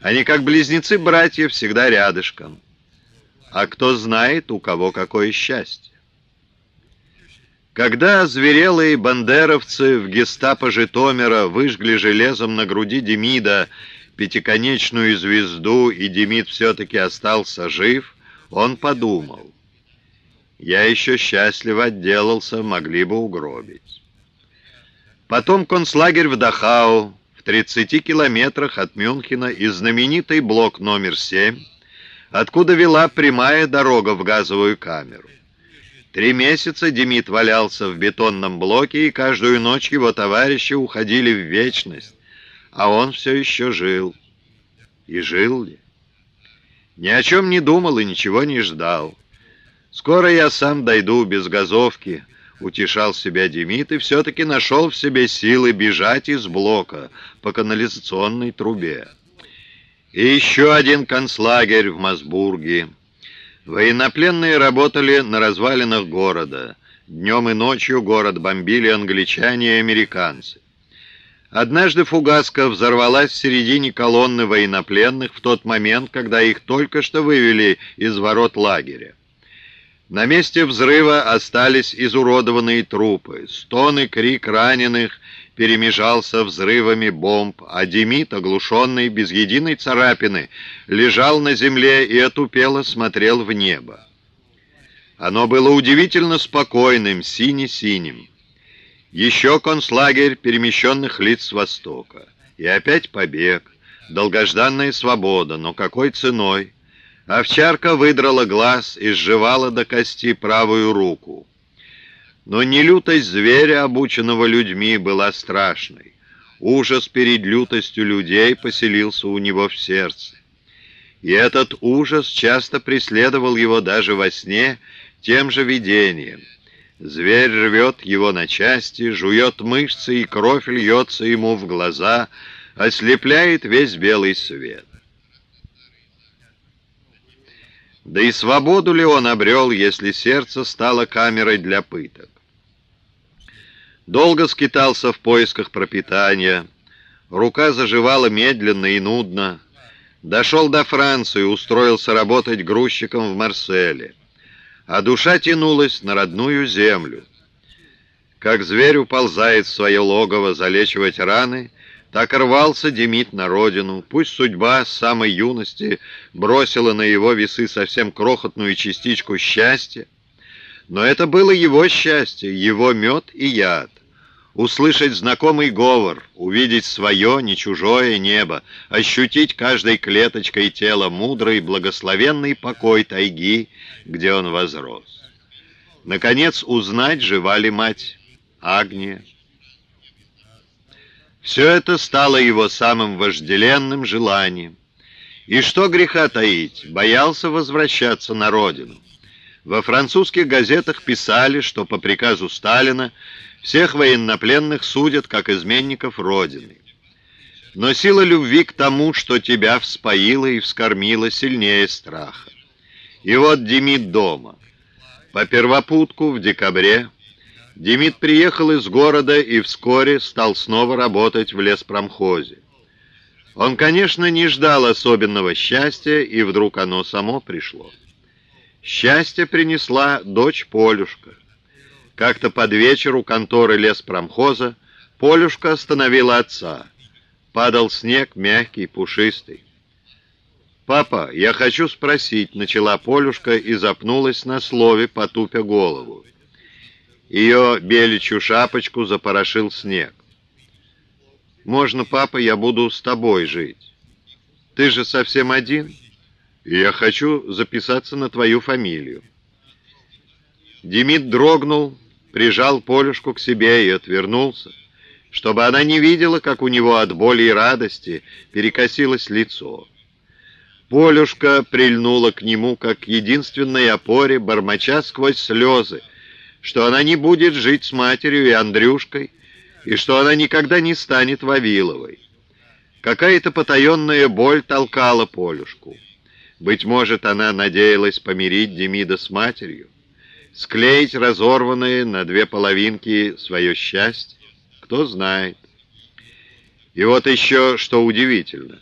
Они, как близнецы-братья, всегда рядышком. А кто знает, у кого какое счастье. Когда зверелые бандеровцы в гестапо Житомира выжгли железом на груди Демида пятиконечную звезду, и Демид все-таки остался жив, он подумал, «Я еще счастливо отделался, могли бы угробить». Потом концлагерь в Дахау, в 30 километрах от Мюнхена, и знаменитый блок номер 7, откуда вела прямая дорога в газовую камеру. Три месяца Демид валялся в бетонном блоке, и каждую ночь его товарищи уходили в вечность, а он все еще жил. И жил ли? Ни о чем не думал и ничего не ждал. «Скоро я сам дойду без газовки», — утешал себя Демид, и все-таки нашел в себе силы бежать из блока по канализационной трубе. И еще один концлагерь в Масбурге. Военнопленные работали на развалинах города. Днем и ночью город бомбили англичане и американцы. Однажды фугаска взорвалась в середине колонны военнопленных в тот момент, когда их только что вывели из ворот лагеря. На месте взрыва остались изуродованные трупы. Стон и крик раненых перемежался взрывами бомб, а Демид, оглушенный без единой царапины, лежал на земле и отупело смотрел в небо. Оно было удивительно спокойным, сине-синим. Еще концлагерь перемещенных лиц с Востока. И опять побег, долгожданная свобода, но какой ценой? Овчарка выдрала глаз и сживала до кости правую руку. Но не лютость зверя, обученного людьми, была страшной. Ужас перед лютостью людей поселился у него в сердце. И этот ужас часто преследовал его даже во сне тем же видением — Зверь рвет его на части, жует мышцы, и кровь льется ему в глаза, ослепляет весь белый свет. Да и свободу ли он обрел, если сердце стало камерой для пыток? Долго скитался в поисках пропитания, рука заживала медленно и нудно. Дошел до Франции, устроился работать грузчиком в Марселе а душа тянулась на родную землю. Как зверь уползает в свое логово залечивать раны, так рвался Демид на родину. Пусть судьба с самой юности бросила на его весы совсем крохотную частичку счастья, но это было его счастье, его мед и яд услышать знакомый говор, увидеть свое, не чужое небо, ощутить каждой клеточкой тела мудрый, благословенный покой тайги, где он возрос. Наконец, узнать, жива ли мать Агния. Все это стало его самым вожделенным желанием. И что греха таить, боялся возвращаться на родину. Во французских газетах писали, что по приказу Сталина всех военнопленных судят как изменников Родины. Но сила любви к тому, что тебя вспоила и вскормила, сильнее страха. И вот Демид дома. По первопутку в декабре Демид приехал из города и вскоре стал снова работать в леспромхозе. Он, конечно, не ждал особенного счастья, и вдруг оно само пришло. Счастье принесла дочь Полюшка. Как-то под вечер у конторы леспромхоза Полюшка остановила отца. Падал снег, мягкий, пушистый. «Папа, я хочу спросить», — начала Полюшка и запнулась на слове, потупя голову. Ее беличью шапочку запорошил снег. «Можно, папа, я буду с тобой жить? Ты же совсем один, и я хочу записаться на твою фамилию». Демид дрогнул, прижал Полюшку к себе и отвернулся, чтобы она не видела, как у него от боли и радости перекосилось лицо. Полюшка прильнула к нему, как к единственной опоре, бормоча сквозь слезы, что она не будет жить с матерью и Андрюшкой, и что она никогда не станет Вавиловой. Какая-то потаенная боль толкала Полюшку. Быть может, она надеялась помирить Демида с матерью склеить разорванное на две половинки свое счастье? Кто знает. И вот еще что удивительно.